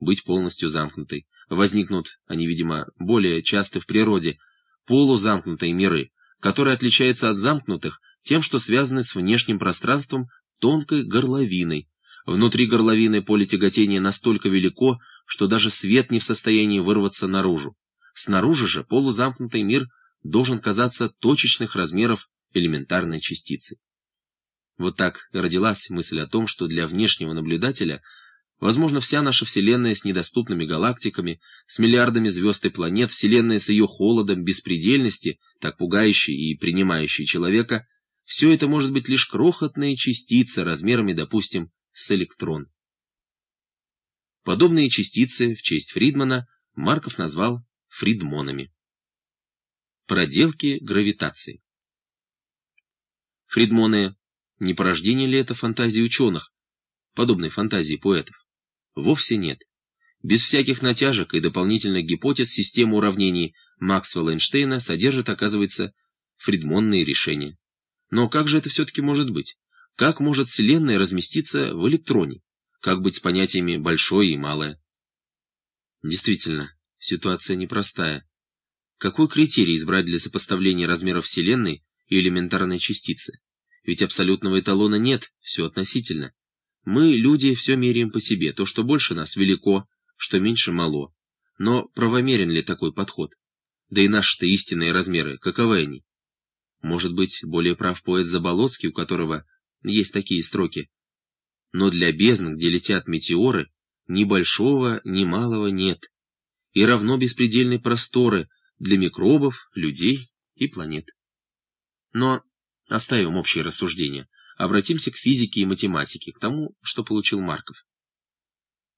быть полностью замкнутой. Возникнут, они, видимо, более часто в природе, полузамкнутые миры, которые отличаются от замкнутых тем, что связаны с внешним пространством тонкой горловиной. Внутри горловины поле тяготения настолько велико, что даже свет не в состоянии вырваться наружу. Снаружи же полузамкнутый мир должен казаться точечных размеров элементарной частицы. Вот так родилась мысль о том, что для внешнего наблюдателя возможно вся наша Вселенная с недоступными галактиками, с миллиардами звезд и планет, Вселенная с ее холодом, беспредельности, так пугающей и принимающей человека, все это может быть лишь крохотная частица размерами, допустим, с электрон. Подобные частицы в честь Фридмана Марков назвал фридмонами. Проделки гравитации. Фридмоны не порождение ли это фантазии ученых, подобной фантазии поэтов? Вовсе нет. Без всяких натяжек и дополнительных гипотез система уравнений Максвелла-Эйнштейна содержит, оказывается, фридмонные решения. Но как же это все-таки может быть? Как может Вселенная разместиться в электроне? Как быть с понятиями «большое» и «малое»? Действительно, ситуация непростая. Какой критерий избрать для сопоставления размеров Вселенной и элементарной частицы? Ведь абсолютного эталона нет, все относительно. Мы, люди, все меряем по себе, то, что больше нас, велико, что меньше мало. Но правомерен ли такой подход? Да и наши-то истинные размеры, каковы они? Может быть, более прав поэт Заболоцкий, у которого есть такие строки. Но для бездн, где летят метеоры, ни большого, ни малого нет. И равно беспредельной просторы для микробов, людей и планет. Но Оставим общие рассуждения. Обратимся к физике и математике, к тому, что получил Марков.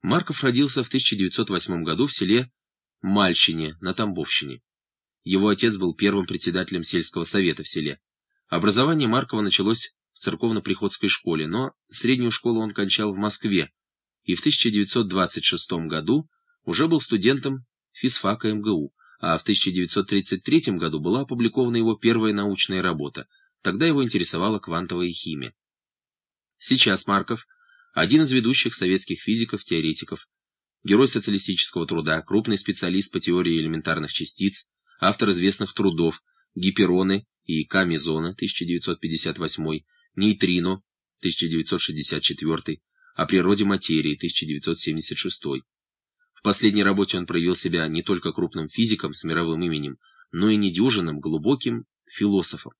Марков родился в 1908 году в селе Мальщине на Тамбовщине. Его отец был первым председателем сельского совета в селе. Образование Маркова началось в церковно-приходской школе, но среднюю школу он кончал в Москве, и в 1926 году уже был студентом физфака МГУ, а в 1933 году была опубликована его первая научная работа – Тогда его интересовала квантовая химия. Сейчас Марков – один из ведущих советских физиков-теоретиков, герой социалистического труда, крупный специалист по теории элементарных частиц, автор известных трудов «Гипероны» и «Камезоны» 1958, «Нейтрино» 1964, «О природе материи» 1976. В последней работе он проявил себя не только крупным физиком с мировым именем, но и недюжинным, глубоким философом.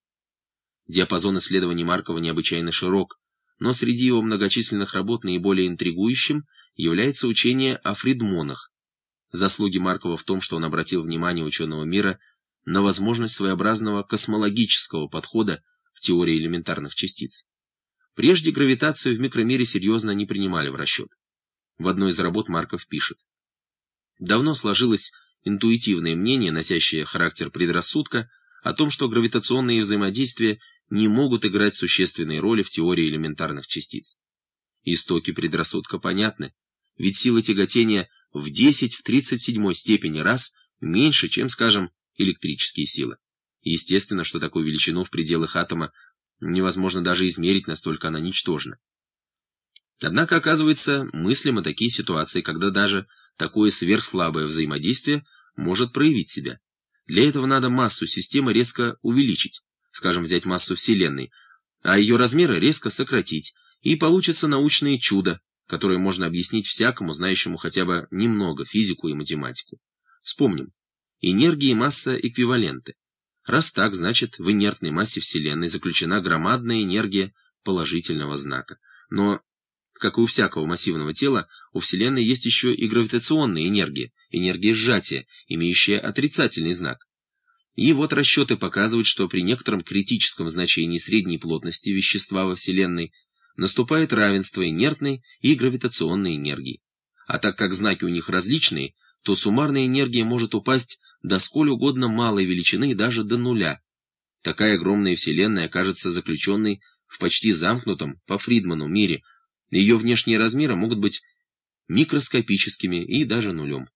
Диапазон исследований Маркова необычайно широк, но среди его многочисленных работ наиболее интригующим является учение о фридмонах. Заслуги Маркова в том, что он обратил внимание ученого мира на возможность своеобразного космологического подхода в теории элементарных частиц. Прежде гравитацию в микромире серьезно не принимали в расчет. В одной из работ Марков пишет. Давно сложилось интуитивное мнение, носящее характер предрассудка, о том, что гравитационные взаимодействия не могут играть существенные роли в теории элементарных частиц. Истоки предрассудка понятны, ведь сила тяготения в 10 в 37 степени раз меньше, чем, скажем, электрические силы. Естественно, что такую величину в пределах атома невозможно даже измерить, настолько она ничтожна. Однако, оказывается, мыслимо такие ситуации, когда даже такое сверхслабое взаимодействие может проявить себя. Для этого надо массу системы резко увеличить скажем, взять массу Вселенной, а ее размеры резко сократить, и получится научное чудо, которое можно объяснить всякому, знающему хотя бы немного физику и математику. Вспомним. Энергия и масса эквиваленты. Раз так, значит, в инертной массе Вселенной заключена громадная энергия положительного знака. Но, как и у всякого массивного тела, у Вселенной есть еще и гравитационная энергия, энергия сжатия, имеющая отрицательный знак. И вот расчеты показывают, что при некотором критическом значении средней плотности вещества во Вселенной наступает равенство инертной и гравитационной энергии. А так как знаки у них различные, то суммарная энергия может упасть до сколь угодно малой величины, даже до нуля. Такая огромная Вселенная окажется заключенной в почти замкнутом, по Фридману, мире. Ее внешние размеры могут быть микроскопическими и даже нулем.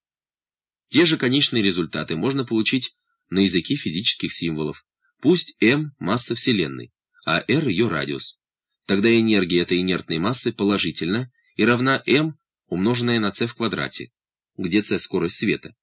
Те же конечные результаты можно получить на языке физических символов. Пусть m – масса Вселенной, а r – ее радиус. Тогда энергия этой инертной массы положительна и равна m умноженное на c в квадрате, где c – скорость света,